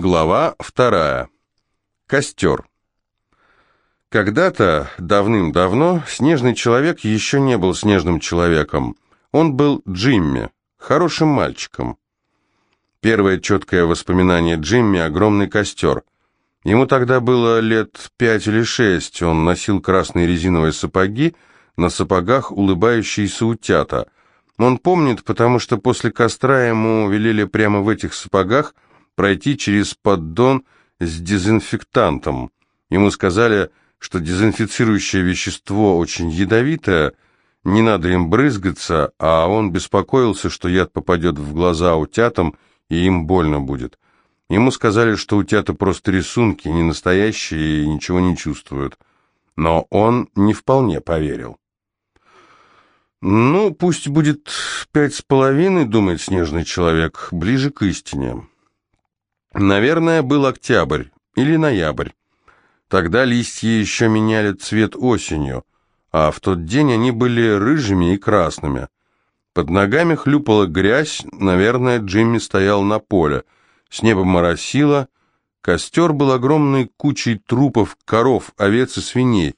Глава вторая. Костер. Когда-то, давным-давно, снежный человек еще не был снежным человеком. Он был Джимми, хорошим мальчиком. Первое четкое воспоминание Джимми – огромный костер. Ему тогда было лет пять или шесть, он носил красные резиновые сапоги, на сапогах улыбающиеся утята. Он помнит, потому что после костра ему велели прямо в этих сапогах – пройти через поддон с дезинфектантом. Ему сказали, что дезинфицирующее вещество очень ядовитое, не надо им брызгаться, а он беспокоился, что яд попадет в глаза утятам, и им больно будет. Ему сказали, что утята просто рисунки, не настоящие и ничего не чувствуют. Но он не вполне поверил. «Ну, пусть будет пять с половиной», — думает снежный человек, — «ближе к истине». Наверное, был октябрь или ноябрь. Тогда листья еще меняли цвет осенью, а в тот день они были рыжими и красными. Под ногами хлюпала грязь, наверное, Джимми стоял на поле. С неба моросило, костер был огромной кучей трупов коров, овец и свиней.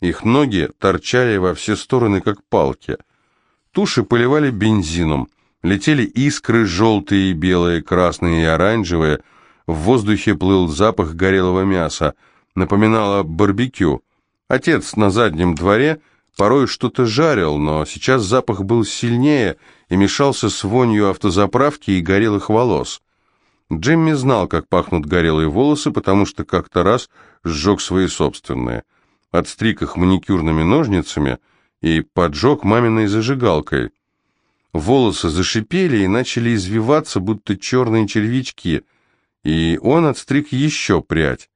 Их ноги торчали во все стороны, как палки. Туши поливали бензином, летели искры желтые, белые, красные и оранжевые – в воздухе плыл запах горелого мяса, напоминало барбекю. Отец на заднем дворе порой что-то жарил, но сейчас запах был сильнее и мешался с вонью автозаправки и горелых волос. Джимми знал, как пахнут горелые волосы, потому что как-то раз сжег свои собственные. Отстриг их маникюрными ножницами и поджег маминой зажигалкой. Волосы зашипели и начали извиваться, будто черные червячки и он отстриг еще прядь.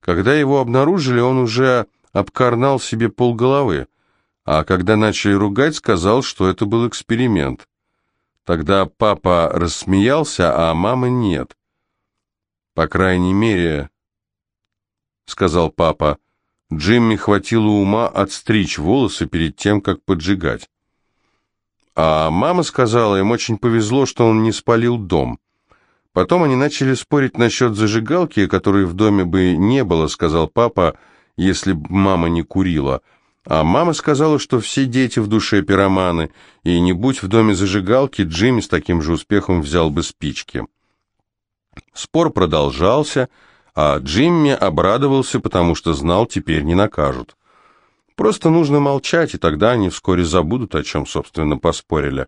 Когда его обнаружили, он уже обкарнал себе полголовы, а когда начали ругать, сказал, что это был эксперимент. Тогда папа рассмеялся, а мама нет. «По крайней мере», — сказал папа, — Джимми хватило ума отстричь волосы перед тем, как поджигать. А мама сказала, им очень повезло, что он не спалил дом. Потом они начали спорить насчет зажигалки, которой в доме бы не было, сказал папа, если б мама не курила. А мама сказала, что все дети в душе пироманы, и не будь в доме зажигалки, Джимми с таким же успехом взял бы спички. Спор продолжался, а Джимми обрадовался, потому что знал, теперь не накажут. Просто нужно молчать, и тогда они вскоре забудут, о чем, собственно, поспорили.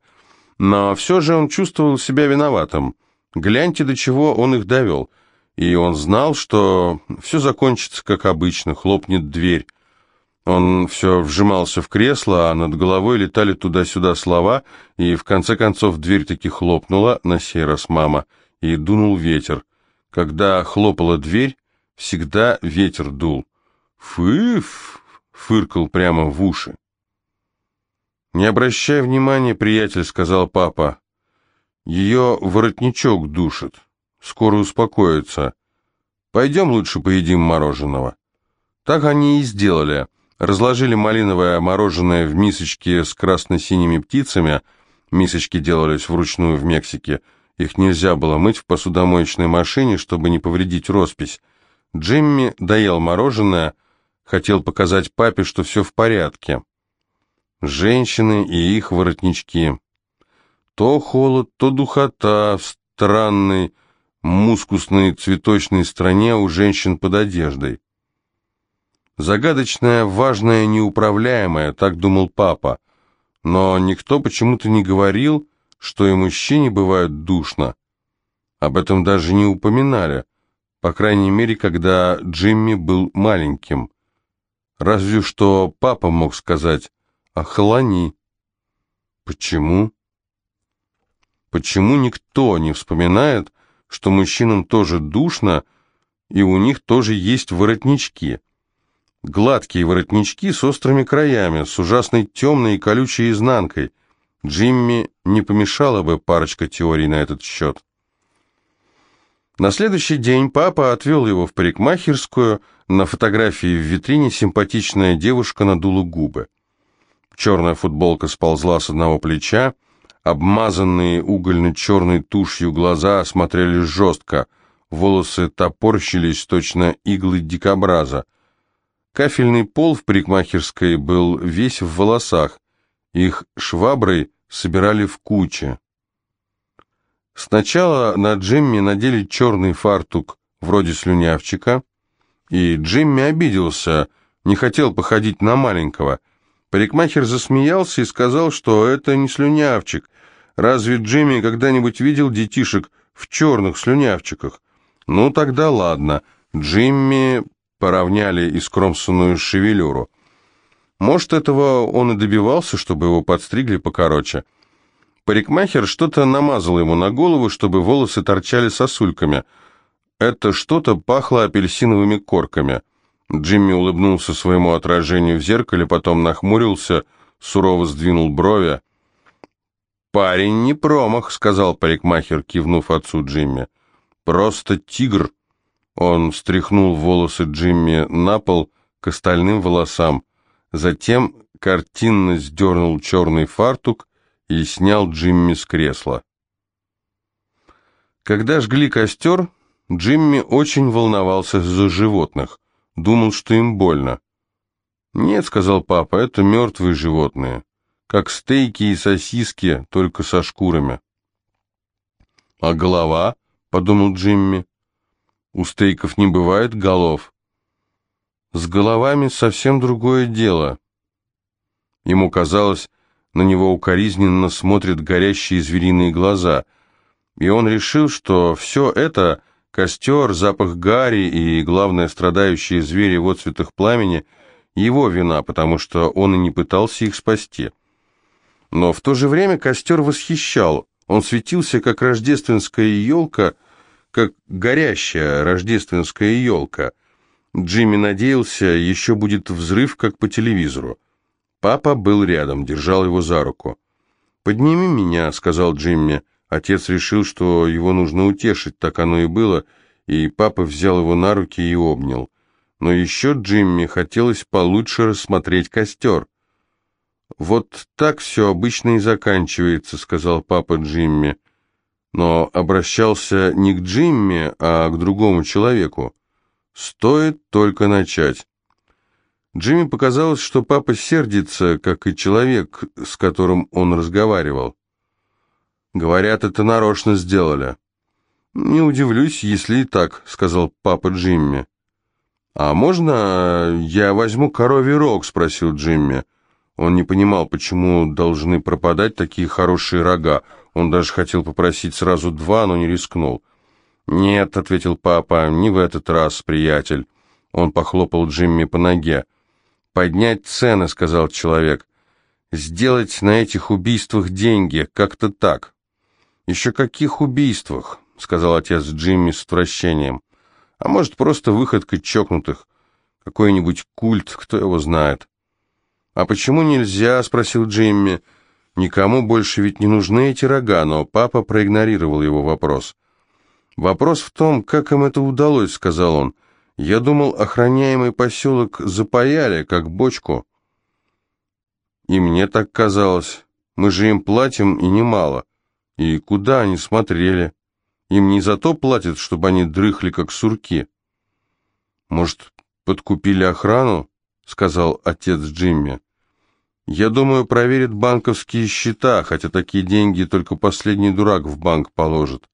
Но все же он чувствовал себя виноватым. Гляньте, до чего он их довел. И он знал, что все закончится, как обычно, хлопнет дверь. Он все вжимался в кресло, а над головой летали туда-сюда слова, и в конце концов дверь таки хлопнула, на сей раз мама, и дунул ветер. Когда хлопала дверь, всегда ветер дул. «Фыф!» — фыркал прямо в уши. «Не обращай внимания, приятель», — сказал папа. Ее воротничок душит. Скоро успокоится. Пойдем лучше поедим мороженого. Так они и сделали. Разложили малиновое мороженое в мисочке с красно-синими птицами. Мисочки делались вручную в Мексике. Их нельзя было мыть в посудомоечной машине, чтобы не повредить роспись. Джимми доел мороженое, хотел показать папе, что все в порядке. Женщины и их воротнички. То холод, то духота в странной, мускусной цветочной стране у женщин под одеждой. Загадочное, важное, неуправляемое, так думал папа. Но никто почему-то не говорил, что и мужчине бывает душно. Об этом даже не упоминали, по крайней мере, когда Джимми был маленьким. Разве что папа мог сказать «охолони». Почему? Почему никто не вспоминает, что мужчинам тоже душно, и у них тоже есть воротнички? Гладкие воротнички с острыми краями, с ужасной темной и колючей изнанкой. Джимми не помешала бы парочка теорий на этот счет. На следующий день папа отвел его в парикмахерскую, на фотографии в витрине симпатичная девушка надула губы. Черная футболка сползла с одного плеча, Обмазанные угольно-черной тушью глаза смотрели жестко. волосы топорщились точно иглы дикобраза. Кафельный пол в парикмахерской был весь в волосах, их шваброй собирали в куче. Сначала на Джимми надели черный фартук, вроде слюнявчика, и Джимми обиделся, не хотел походить на маленького. Парикмахер засмеялся и сказал, что это не слюнявчик. Разве Джимми когда-нибудь видел детишек в черных слюнявчиках? Ну, тогда ладно. Джимми поравняли искромсанную шевелюру. Может, этого он и добивался, чтобы его подстригли покороче. Парикмахер что-то намазал ему на голову, чтобы волосы торчали сосульками. Это что-то пахло апельсиновыми корками. Джимми улыбнулся своему отражению в зеркале, потом нахмурился, сурово сдвинул брови. «Парень не промах», — сказал парикмахер, кивнув отцу Джимми. «Просто тигр». Он стряхнул волосы Джимми на пол к остальным волосам, затем картинно сдернул черный фартук и снял Джимми с кресла. Когда жгли костер, Джимми очень волновался за животных, думал, что им больно. «Нет», — сказал папа, — «это мертвые животные, как стейки и сосиски, только со шкурами». «А голова?» — подумал Джимми. «У стейков не бывает голов». «С головами совсем другое дело». Ему казалось, на него укоризненно смотрят горящие звериные глаза, и он решил, что все это — костер, запах гари и, главное, страдающие звери в отцветах пламени — его вина, потому что он и не пытался их спасти. Но в то же время костер восхищал, он светился, как рождественская елка, как горящая рождественская елка. Джимми надеялся, еще будет взрыв, как по телевизору. Папа был рядом, держал его за руку. «Подними меня», — сказал Джимми. Отец решил, что его нужно утешить, так оно и было, и папа взял его на руки и обнял. Но еще Джимми хотелось получше рассмотреть костер. «Вот так все обычно и заканчивается», — сказал папа Джимми. Но обращался не к Джимми, а к другому человеку. «Стоит только начать». Джимми показалось, что папа сердится, как и человек, с которым он разговаривал. Говорят, это нарочно сделали. Не удивлюсь, если и так, сказал папа Джимми. А можно я возьму коровий рог, спросил Джимми. Он не понимал, почему должны пропадать такие хорошие рога. Он даже хотел попросить сразу два, но не рискнул. «Нет», — ответил папа, — «не в этот раз, приятель». Он похлопал Джимми по ноге. «Поднять цены», — сказал человек. «Сделать на этих убийствах деньги, как-то так». «Еще каких убийствах?» — сказал отец Джимми с отвращением. «А может, просто выходка чокнутых. Какой-нибудь культ, кто его знает». «А почему нельзя?» — спросил Джимми. «Никому больше ведь не нужны эти рога», но папа проигнорировал его вопрос. «Вопрос в том, как им это удалось», — сказал он. Я думал, охраняемый поселок запаяли, как бочку. И мне так казалось. Мы же им платим, и немало. И куда они смотрели? Им не за то платят, чтобы они дрыхли, как сурки. Может, подкупили охрану? Сказал отец Джимми. Я думаю, проверят банковские счета, хотя такие деньги только последний дурак в банк положит.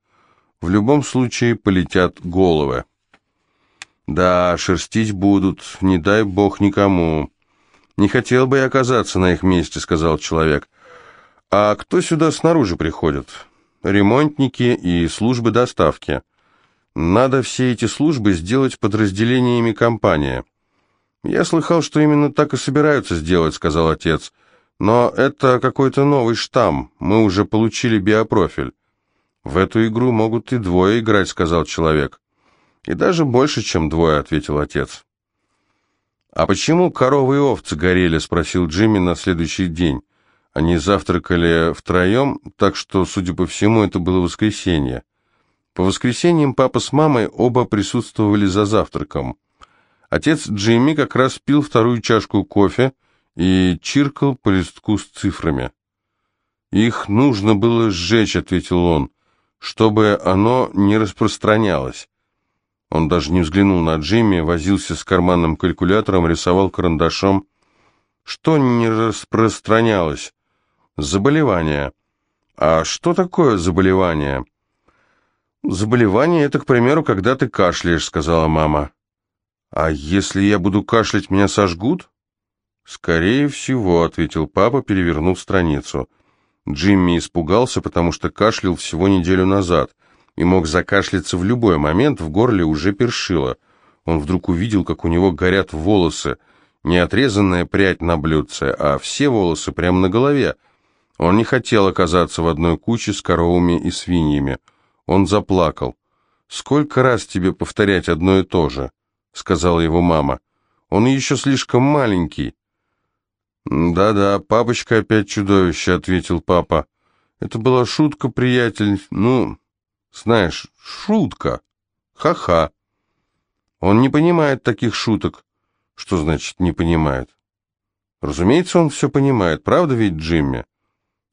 В любом случае полетят головы. Да, шерстить будут, не дай бог никому. Не хотел бы я оказаться на их месте, сказал человек. А кто сюда снаружи приходит? Ремонтники и службы доставки. Надо все эти службы сделать подразделениями компании. Я слыхал, что именно так и собираются сделать, сказал отец. Но это какой-то новый штамм. Мы уже получили биопрофиль. В эту игру могут и двое играть, сказал человек. «И даже больше, чем двое», — ответил отец. «А почему коровы и овцы горели?» — спросил Джимми на следующий день. Они завтракали втроем, так что, судя по всему, это было воскресенье. По воскресеньям папа с мамой оба присутствовали за завтраком. Отец Джимми как раз пил вторую чашку кофе и чиркал по листку с цифрами. «Их нужно было сжечь», — ответил он, — «чтобы оно не распространялось. Он даже не взглянул на Джимми, возился с карманным калькулятором, рисовал карандашом. Что не распространялось? Заболевание. А что такое заболевание? Заболевание — это, к примеру, когда ты кашляешь, сказала мама. А если я буду кашлять, меня сожгут? Скорее всего, ответил папа, перевернув страницу. Джимми испугался, потому что кашлял всего неделю назад и мог закашляться в любой момент, в горле уже першило. Он вдруг увидел, как у него горят волосы, не отрезанная прядь на блюдце, а все волосы прямо на голове. Он не хотел оказаться в одной куче с коровами и свиньями. Он заплакал. «Сколько раз тебе повторять одно и то же?» — сказала его мама. «Он еще слишком маленький». «Да-да, папочка опять чудовище», — ответил папа. «Это была шутка, приятель. Ну, знаешь, шутка. Ха-ха». Он не понимает таких шуток. Что значит «не понимает»? Разумеется, он все понимает. Правда ведь, Джимми?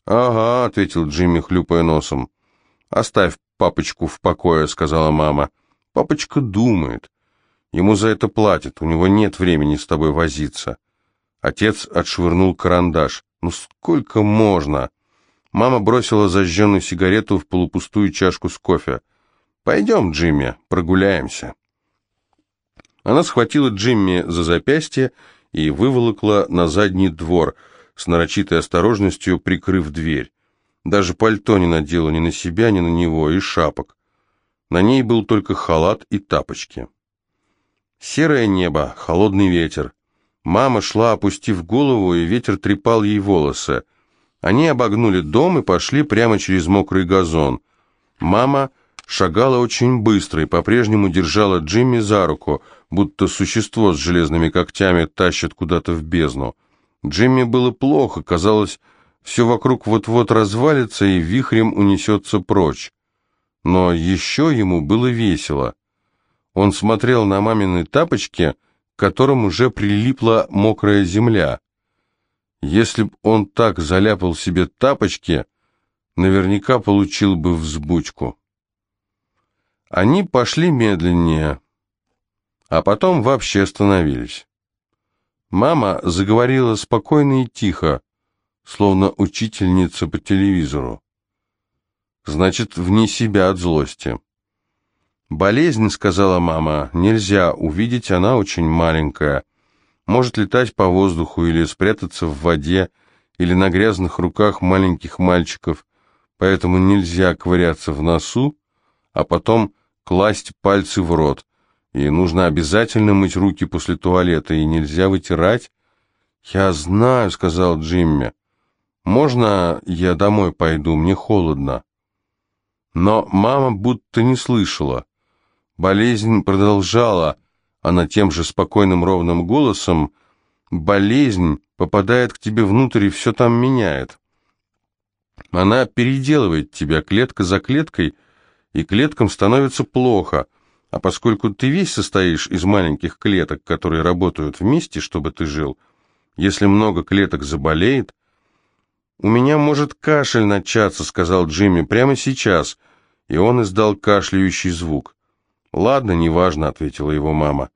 «Ага», — ответил Джимми, хлюпая носом. «Оставь папочку в покое», — сказала мама. «Папочка думает. Ему за это платят, у него нет времени с тобой возиться». Отец отшвырнул карандаш. «Ну сколько можно?» Мама бросила зажженную сигарету в полупустую чашку с кофе. «Пойдем, Джимми, прогуляемся». Она схватила Джимми за запястье и выволокла на задний двор, с нарочитой осторожностью прикрыв дверь. Даже пальто не надела ни на себя, ни на него, и шапок. На ней был только халат и тапочки. Серое небо, холодный ветер. Мама шла, опустив голову, и ветер трепал ей волосы. Они обогнули дом и пошли прямо через мокрый газон. Мама шагала очень быстро и по-прежнему держала Джимми за руку, будто существо с железными когтями тащит куда-то в бездну. Джимми было плохо, казалось, все вокруг вот-вот развалится и вихрем унесется прочь. Но еще ему было весело. Он смотрел на мамины тапочки, к которым уже прилипла мокрая земля. Если б он так заляпал себе тапочки, наверняка получил бы взбучку. Они пошли медленнее, а потом вообще остановились. Мама заговорила спокойно и тихо, словно учительница по телевизору. Значит, вне себя от злости. «Болезнь», — сказала мама, — «нельзя увидеть, она очень маленькая. Может летать по воздуху или спрятаться в воде, или на грязных руках маленьких мальчиков, поэтому нельзя ковыряться в носу, а потом класть пальцы в рот, и нужно обязательно мыть руки после туалета, и нельзя вытирать». «Я знаю», — сказал Джимми. «Можно я домой пойду? Мне холодно». Но мама будто не слышала. Болезнь продолжала, она тем же спокойным ровным голосом, болезнь попадает к тебе внутрь и все там меняет. Она переделывает тебя клетка за клеткой, и клеткам становится плохо, а поскольку ты весь состоишь из маленьких клеток, которые работают вместе, чтобы ты жил, если много клеток заболеет... «У меня может кашель начаться», — сказал Джимми, — «прямо сейчас», и он издал кашляющий звук. «Ладно, неважно», — ответила его мама.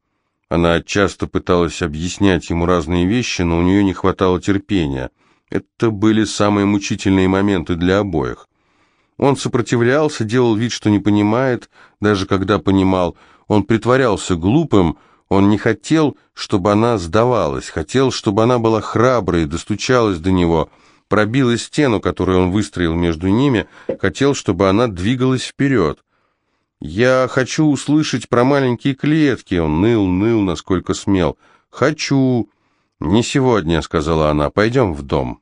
Она часто пыталась объяснять ему разные вещи, но у нее не хватало терпения. Это были самые мучительные моменты для обоих. Он сопротивлялся, делал вид, что не понимает, даже когда понимал. Он притворялся глупым, он не хотел, чтобы она сдавалась, хотел, чтобы она была храброй, достучалась до него, пробила стену, которую он выстроил между ними, хотел, чтобы она двигалась вперед. «Я хочу услышать про маленькие клетки», — он ныл, ныл, насколько смел. «Хочу». «Не сегодня», — сказала она, — «пойдем в дом».